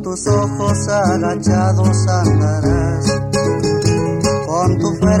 سو سا گاجا دو سر پن تو پیر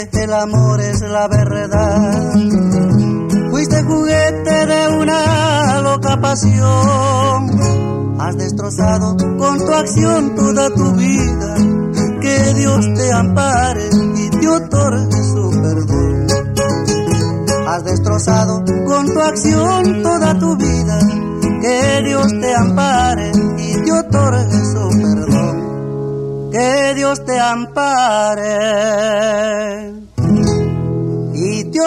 مور سلاد اسم پار سو کر